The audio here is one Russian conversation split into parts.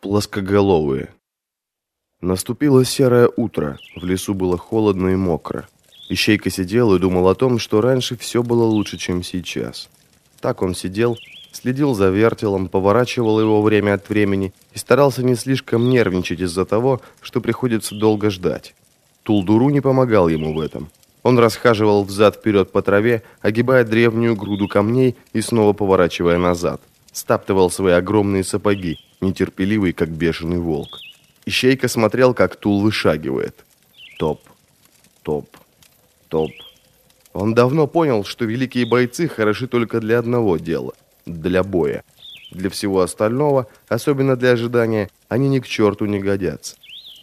Плоскоголовые. Наступило серое утро. В лесу было холодно и мокро. Ищейка сидел и думал о том, что раньше все было лучше, чем сейчас. Так он сидел, следил за вертелом, поворачивал его время от времени и старался не слишком нервничать из-за того, что приходится долго ждать. Тулдуру не помогал ему в этом. Он расхаживал взад-вперед по траве, огибая древнюю груду камней и снова поворачивая назад. Стаптывал свои огромные сапоги, нетерпеливый, как бешеный волк. Ищейка смотрел, как Тул вышагивает. Топ, топ, топ. Он давно понял, что великие бойцы хороши только для одного дела – для боя. Для всего остального, особенно для ожидания, они ни к черту не годятся.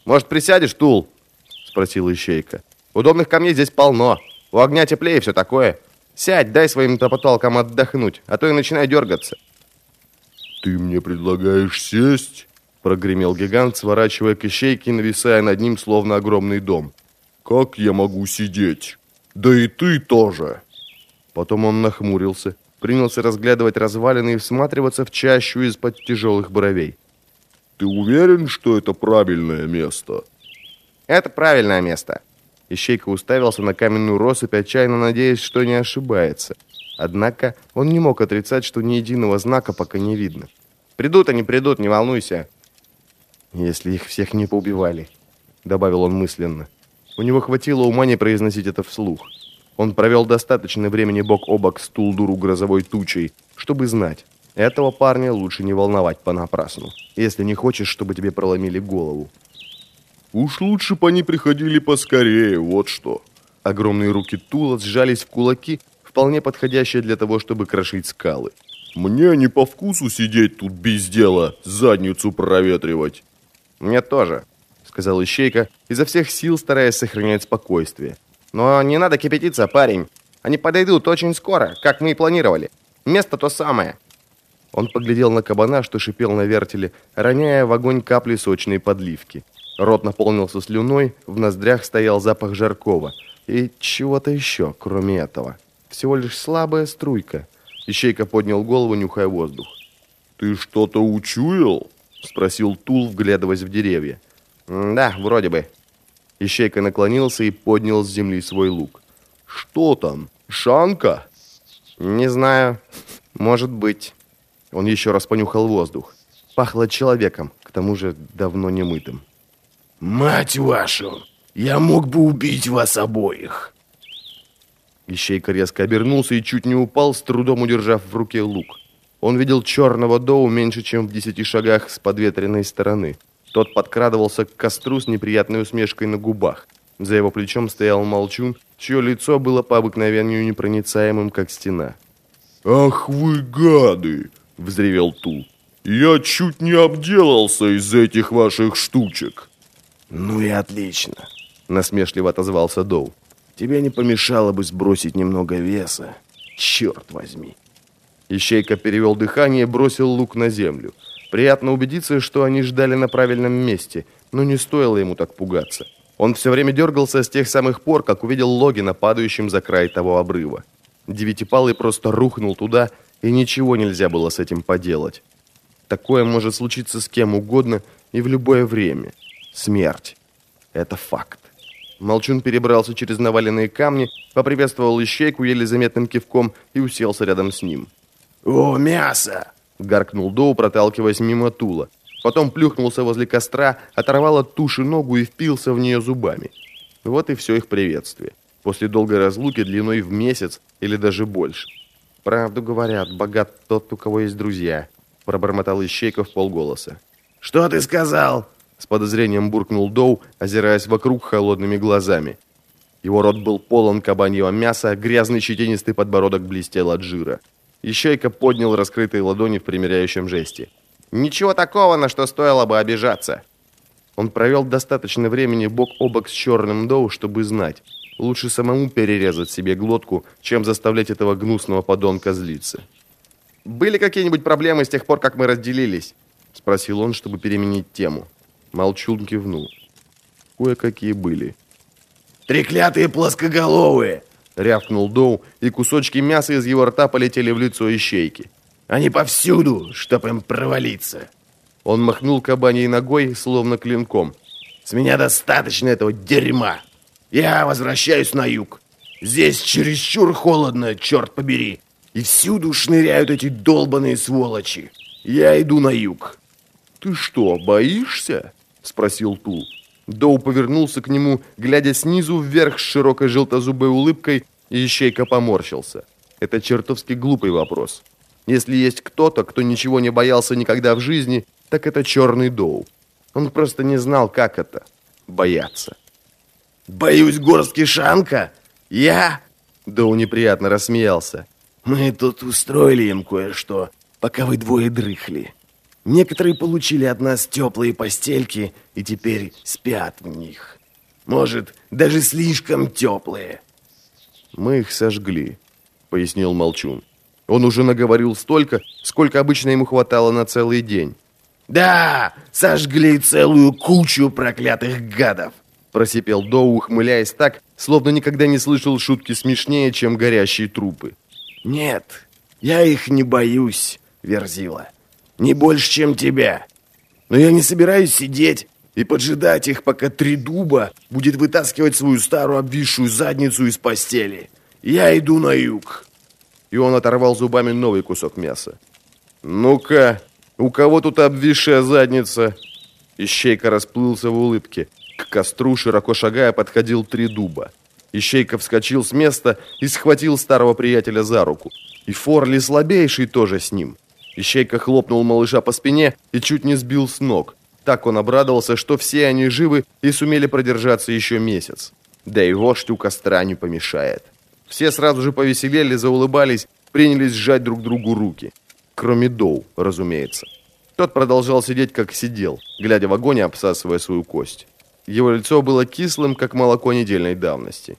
«Может, присядешь, Тул?» – спросил Ищейка. «Удобных камней здесь полно. У огня теплее и все такое. Сядь, дай своим топоталкам отдохнуть, а то и начинай дергаться». «Ты мне предлагаешь сесть?» Прогремел гигант, сворачивая к ищейке, нависая над ним, словно огромный дом. «Как я могу сидеть? Да и ты тоже!» Потом он нахмурился, принялся разглядывать развалины и всматриваться в чащу из-под тяжелых бровей. «Ты уверен, что это правильное место?» «Это правильное место!» Ищейка уставился на каменную россыпь, отчаянно надеясь, что не ошибается. Однако он не мог отрицать, что ни единого знака пока не видно. «Придут они, придут, не волнуйся!» «Если их всех не поубивали», — добавил он мысленно. У него хватило ума не произносить это вслух. Он провел достаточно времени бок о бок с Тулдуру грозовой тучей, чтобы знать, этого парня лучше не волновать понапрасну, если не хочешь, чтобы тебе проломили голову. «Уж лучше бы они приходили поскорее, вот что». Огромные руки Тула сжались в кулаки, вполне подходящие для того, чтобы крошить скалы. «Мне не по вкусу сидеть тут без дела, задницу проветривать». «Мне тоже», — сказал Ищейка, изо всех сил стараясь сохранять спокойствие. «Но не надо кипятиться, парень. Они подойдут очень скоро, как мы и планировали. Место то самое». Он поглядел на кабана, что шипел на вертеле, роняя в огонь капли сочной подливки. Рот наполнился слюной, в ноздрях стоял запах жаркого и чего-то еще, кроме этого. Всего лишь слабая струйка. Ищейка поднял голову, нюхая воздух. «Ты что-то учуял?» Спросил Тул, вглядываясь в деревья. «Да, вроде бы». Ищейка наклонился и поднял с земли свой лук. «Что там? Шанка?» «Не знаю. Может быть». Он еще раз понюхал воздух. Пахло человеком, к тому же давно не мытым. «Мать вашу! Я мог бы убить вас обоих!» Ищейка резко обернулся и чуть не упал, с трудом удержав в руке лук. Он видел черного доу меньше, чем в десяти шагах с подветренной стороны. Тот подкрадывался к костру с неприятной усмешкой на губах. За его плечом стоял молчун, чье лицо было по обыкновению непроницаемым, как стена. «Ах вы гады!» — взревел Тул. «Я чуть не обделался из-за этих ваших штучек!» «Ну и отлично!» — насмешливо отозвался Доу. «Тебе не помешало бы сбросить немного веса, черт возьми!» Ищейка перевел дыхание и бросил лук на землю. Приятно убедиться, что они ждали на правильном месте, но не стоило ему так пугаться. Он все время дергался с тех самых пор, как увидел Логина, падающим за край того обрыва. Девятипалый просто рухнул туда, и ничего нельзя было с этим поделать. Такое может случиться с кем угодно и в любое время. Смерть. Это факт. Молчун перебрался через наваленные камни, поприветствовал ищейку еле заметным кивком и уселся рядом с ним. «О, мясо!» — гаркнул Доу, проталкиваясь мимо Тула. Потом плюхнулся возле костра, оторвал от туши ногу и впился в нее зубами. Вот и все их приветствие. После долгой разлуки длиной в месяц или даже больше. Правду говорят, богат тот, у кого есть друзья, пробормотал Ищейка в полголоса. «Что ты сказал?» С подозрением буркнул Доу, озираясь вокруг холодными глазами. Его рот был полон кабаньего мяса, грязный щетинистый подбородок блестел от жира. Ищейка поднял раскрытые ладони в примиряющем жесте. «Ничего такого, на что стоило бы обижаться». Он провел достаточно времени бок о бок с черным Доу, чтобы знать. Лучше самому перерезать себе глотку, чем заставлять этого гнусного подонка злиться. «Были какие-нибудь проблемы с тех пор, как мы разделились?» Спросил он, чтобы переменить тему. Молчун кивнул. Кое-какие были. «Треклятые плоскоголовые!» рявкнул Доу, и кусочки мяса из его рта полетели в лицо ищейки. «Они повсюду, чтоб им провалиться!» Он махнул кабаней ногой, словно клинком. «С меня достаточно этого дерьма. Я возвращаюсь на юг. Здесь чересчур холодно, черт побери. И всюду шныряют эти долбаные сволочи. Я иду на юг». «Ты что, боишься?» – спросил Тул. Доу повернулся к нему, глядя снизу вверх с широкой желтозубой улыбкой, и Ищейка поморщился. Это чертовски глупый вопрос. Если есть кто-то, кто ничего не боялся никогда в жизни, так это Черный Доу. Он просто не знал, как это – бояться. «Боюсь горстки шанка? Я?» Доу неприятно рассмеялся. «Мы тут устроили им кое-что, пока вы двое дрыхли. Некоторые получили от нас теплые постельки и теперь спят в них. Может, даже слишком теплые». «Мы их сожгли», — пояснил Молчун. Он уже наговорил столько, сколько обычно ему хватало на целый день. «Да, сожгли целую кучу проклятых гадов!» Просипел Доу, ухмыляясь так, словно никогда не слышал шутки смешнее, чем горящие трупы. «Нет, я их не боюсь, Верзила. Не больше, чем тебя. Но я не собираюсь сидеть и поджидать их, пока три дуба будет вытаскивать свою старую обвисшую задницу из постели. Я иду на юг». И он оторвал зубами новый кусок мяса. «Ну-ка, у кого тут обвисшая задница?» Ищейка расплылся в улыбке. К костру, широко шагая, подходил три дуба. Ищейка вскочил с места и схватил старого приятеля за руку. И Форли слабейший тоже с ним. Ищейка хлопнул малыша по спине и чуть не сбил с ног. Так он обрадовался, что все они живы и сумели продержаться еще месяц. Да и вождь у костра не помешает. Все сразу же повеселели, заулыбались, принялись сжать друг другу руки. Кроме Доу, разумеется. Тот продолжал сидеть, как сидел, глядя в огонь и обсасывая свою кость. Его лицо было кислым, как молоко недельной давности.